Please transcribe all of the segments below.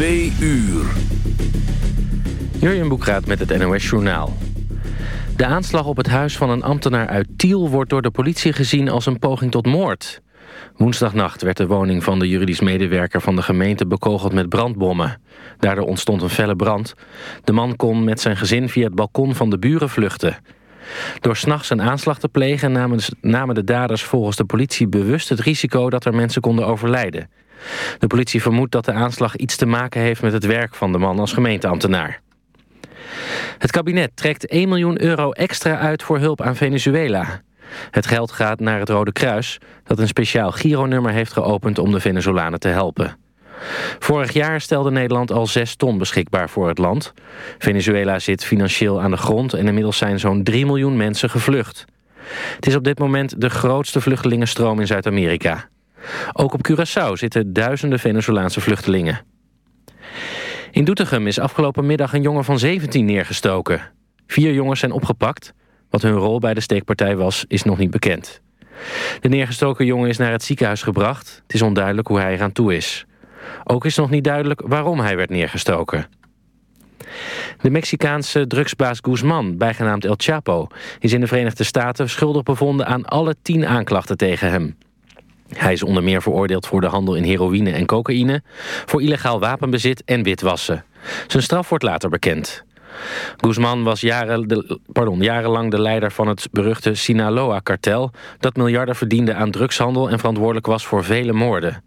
Twee uur. Jurjen Boekraat met het NOS Journaal. De aanslag op het huis van een ambtenaar uit Tiel... wordt door de politie gezien als een poging tot moord. Woensdagnacht werd de woning van de juridisch medewerker van de gemeente... bekogeld met brandbommen. Daardoor ontstond een felle brand. De man kon met zijn gezin via het balkon van de buren vluchten. Door s'nachts een aanslag te plegen namen de daders volgens de politie bewust het risico dat er mensen konden overlijden. De politie vermoedt dat de aanslag iets te maken heeft met het werk van de man als gemeenteambtenaar. Het kabinet trekt 1 miljoen euro extra uit voor hulp aan Venezuela. Het geld gaat naar het Rode Kruis, dat een speciaal gironummer heeft geopend om de Venezolanen te helpen. Vorig jaar stelde Nederland al 6 ton beschikbaar voor het land. Venezuela zit financieel aan de grond en inmiddels zijn zo'n 3 miljoen mensen gevlucht. Het is op dit moment de grootste vluchtelingenstroom in Zuid-Amerika. Ook op Curaçao zitten duizenden Venezolaanse vluchtelingen. In Doetinchem is afgelopen middag een jongen van 17 neergestoken. Vier jongens zijn opgepakt. Wat hun rol bij de steekpartij was, is nog niet bekend. De neergestoken jongen is naar het ziekenhuis gebracht. Het is onduidelijk hoe hij eraan toe is. Ook is nog niet duidelijk waarom hij werd neergestoken. De Mexicaanse drugsbaas Guzman, bijgenaamd El Chapo... is in de Verenigde Staten schuldig bevonden aan alle tien aanklachten tegen hem. Hij is onder meer veroordeeld voor de handel in heroïne en cocaïne... voor illegaal wapenbezit en witwassen. Zijn straf wordt later bekend. Guzman was jaren pardon, jarenlang de leider van het beruchte Sinaloa-kartel... dat miljarden verdiende aan drugshandel en verantwoordelijk was voor vele moorden.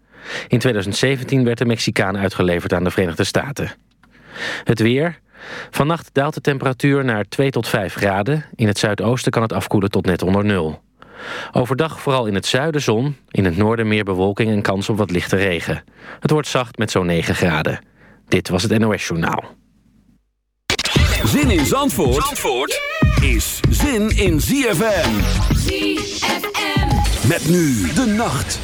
In 2017 werd de Mexicaan uitgeleverd aan de Verenigde Staten. Het weer. Vannacht daalt de temperatuur naar 2 tot 5 graden. In het zuidoosten kan het afkoelen tot net onder nul. Overdag vooral in het zuiden zon, in het noorden meer bewolking en kans op wat lichte regen. Het wordt zacht met zo'n 9 graden. Dit was het NOS Journaal. Zin in Zandvoort, Zandvoort is zin in ZFM. ZFM. Met nu de nacht.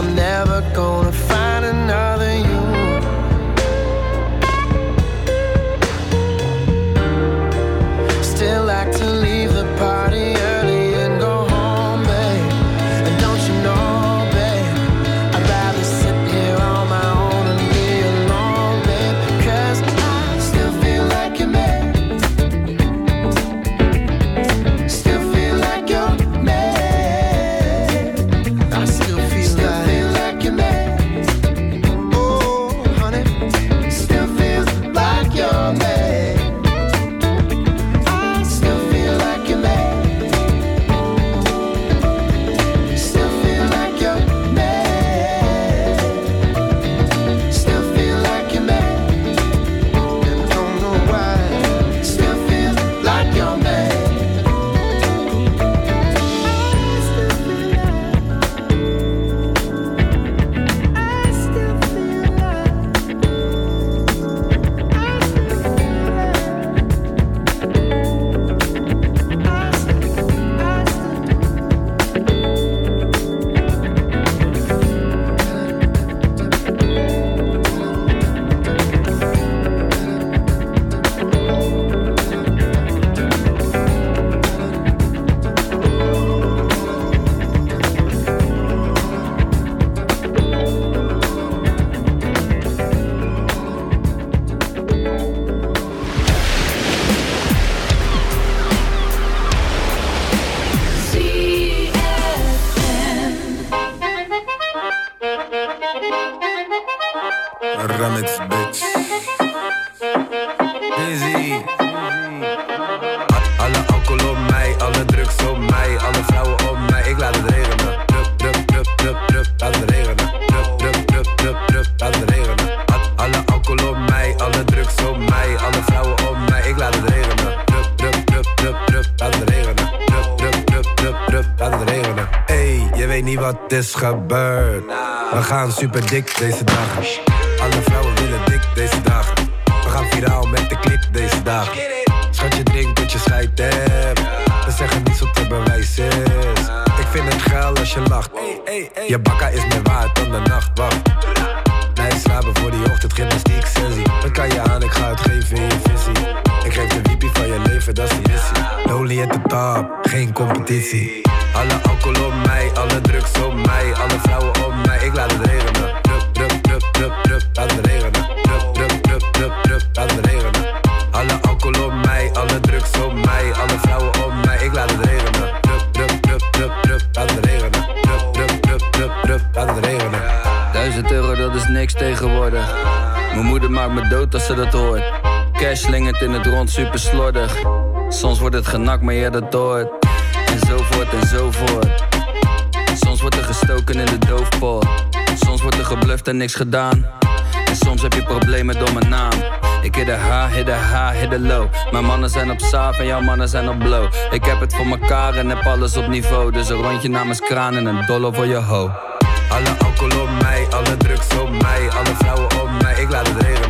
I'm never gonna is gebeurd. We gaan super dik deze dagen. Alle vrouwen willen dik deze dagen. We gaan viraal met Je bakka is meer waard dan de nacht. Wacht. Nee, slapen voor die ochtend, gymnastiek, sensie. Wat kan je aan, ik ga het geven in je visie. Ik geef de wiepie van je leven, dat is de missie. Lonely at the top, geen competitie. Alle alcohol op mij, alle drugs op mij, alle als ze dat hoort. Cash slingert in het rond, super slordig. Soms wordt het genakt, maar jij dat hoort enzovoort enzovoort. Soms wordt er gestoken in de doofpot. Soms wordt er gebluft en niks gedaan. En soms heb je problemen door mijn naam. Ik hit de high, hit de high, hit de low. Mijn mannen zijn op saaf en jouw mannen zijn op blow. Ik heb het voor mekaar en heb alles op niveau. Dus een rondje namens kraan en een dollar voor je ho. Alle alcohol op mij, alle drugs op mij, alle vrouwen op mij. Ik laat het regenen.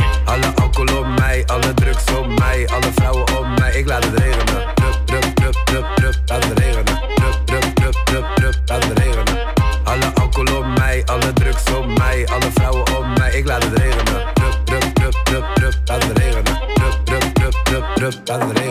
Alle alcohol op mij, alle drugs op mij, alle vrouwen op mij. Ik laat het regenen. Drup, drup, drup, drup, drup, laat het regenen. Drup, drup, drup, drup, drup, laat het regenen. Alle alcohol op mij, alle drugs op mij, alle vrouwen op mij. Ik laat het regenen. Drup, drup, drup, drup, drup, laat het regenen. Drup, drup, drup, drup, drup, laat het regenen.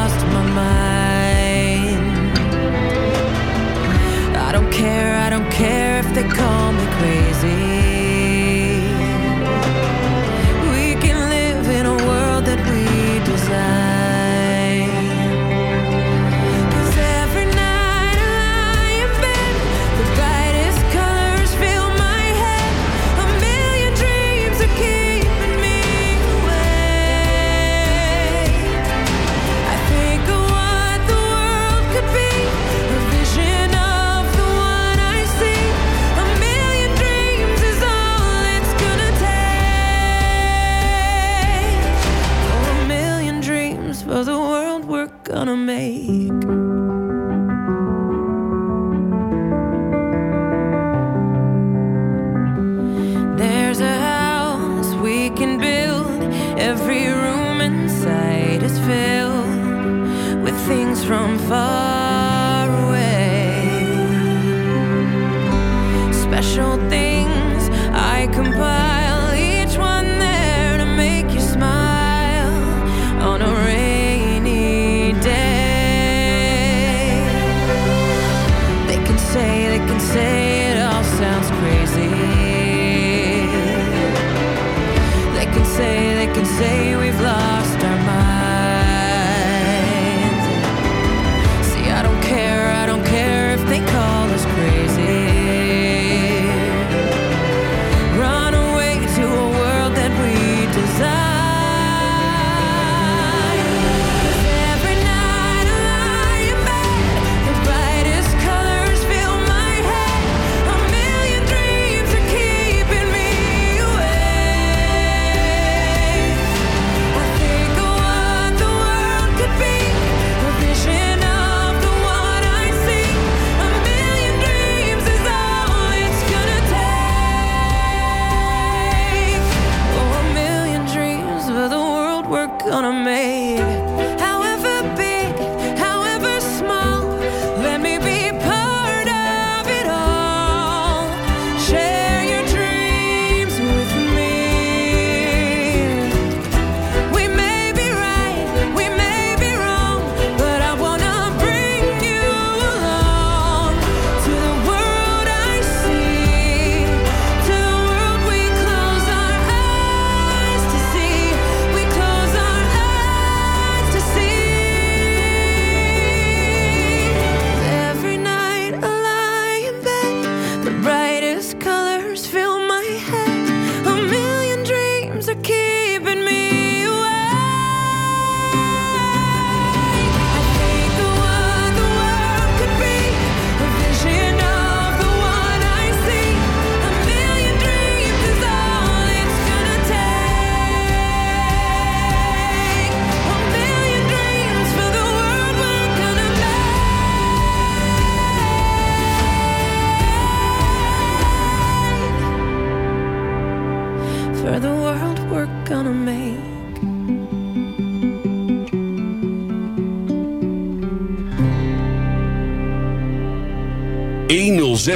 care, I don't care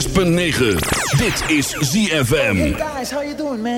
106.9. Dit is ZFM. Hey guys, how man?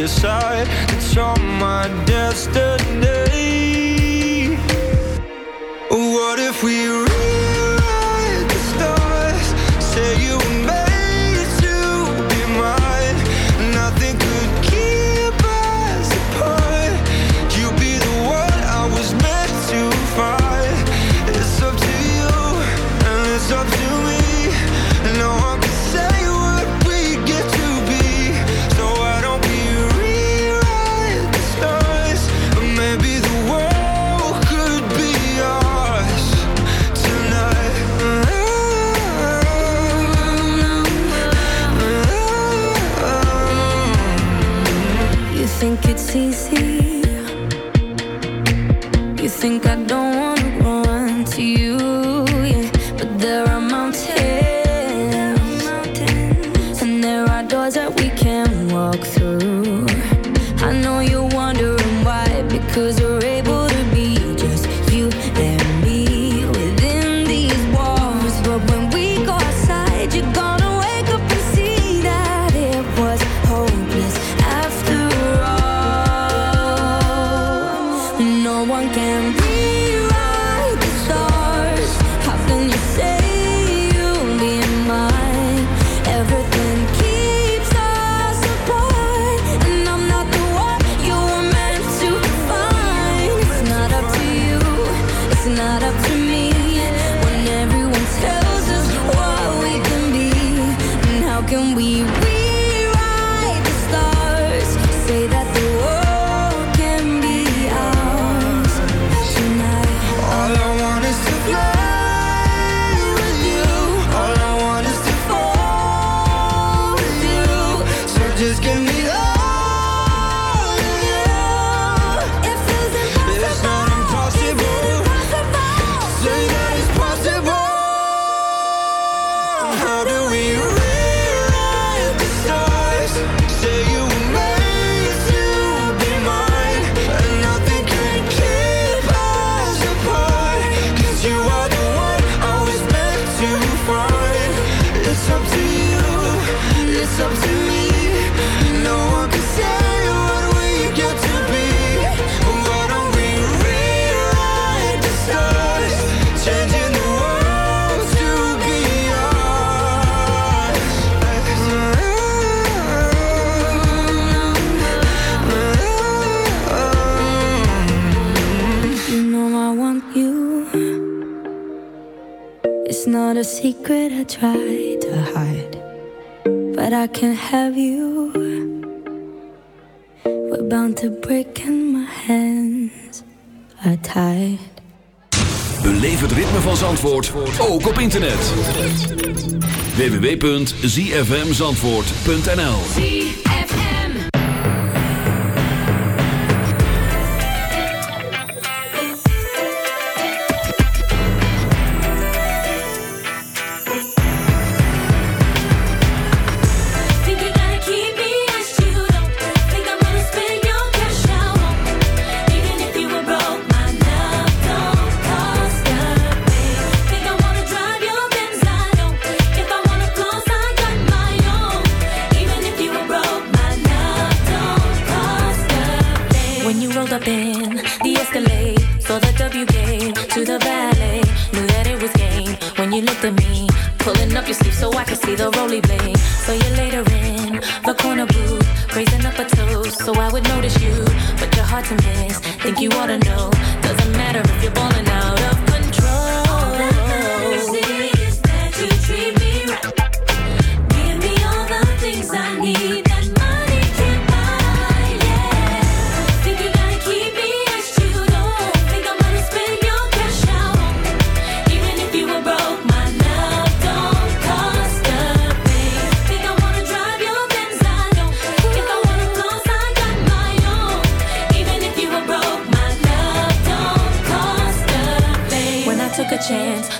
decide it's on my destiny think I don't secret I try to hide, but I can have you. We're bound to break and my hands are tied. Beleef het ritme van Zandvoort ook op internet. www.zfmzandvoort.nl up in the Escalade. Saw the W game to the valet. Knew that it was game when you looked at me. Pulling up your sleeve so I could see the roly blade. So you later in the corner booth, raising up a toast so I would notice you. But you're hard to miss. Think you ought to know. Doesn't matter if you're balling out of.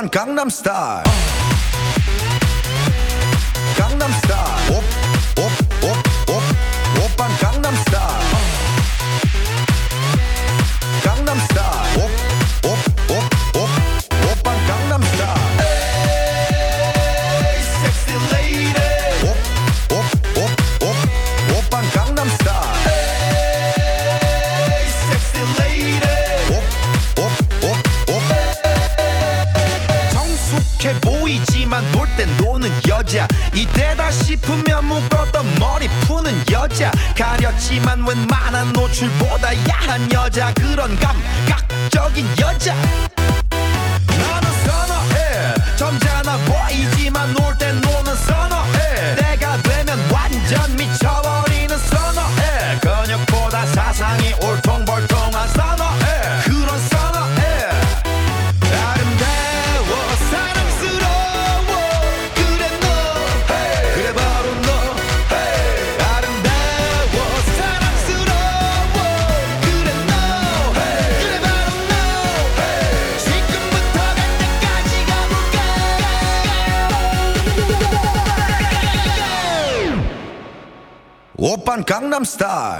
von Gangnam Style. star.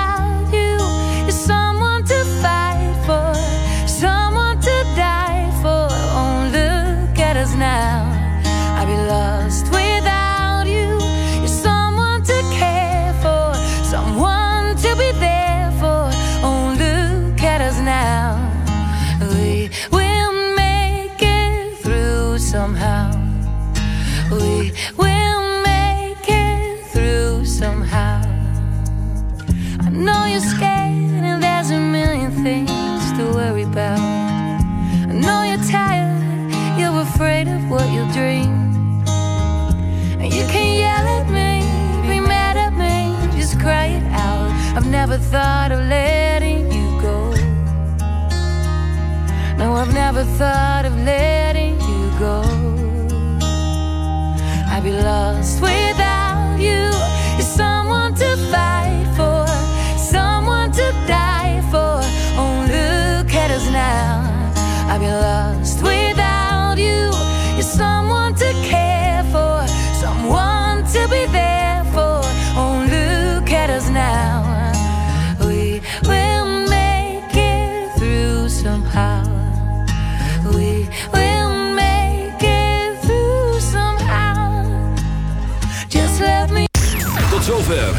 thought of letting you go. No, I've never thought of letting you go. I'd be lost without.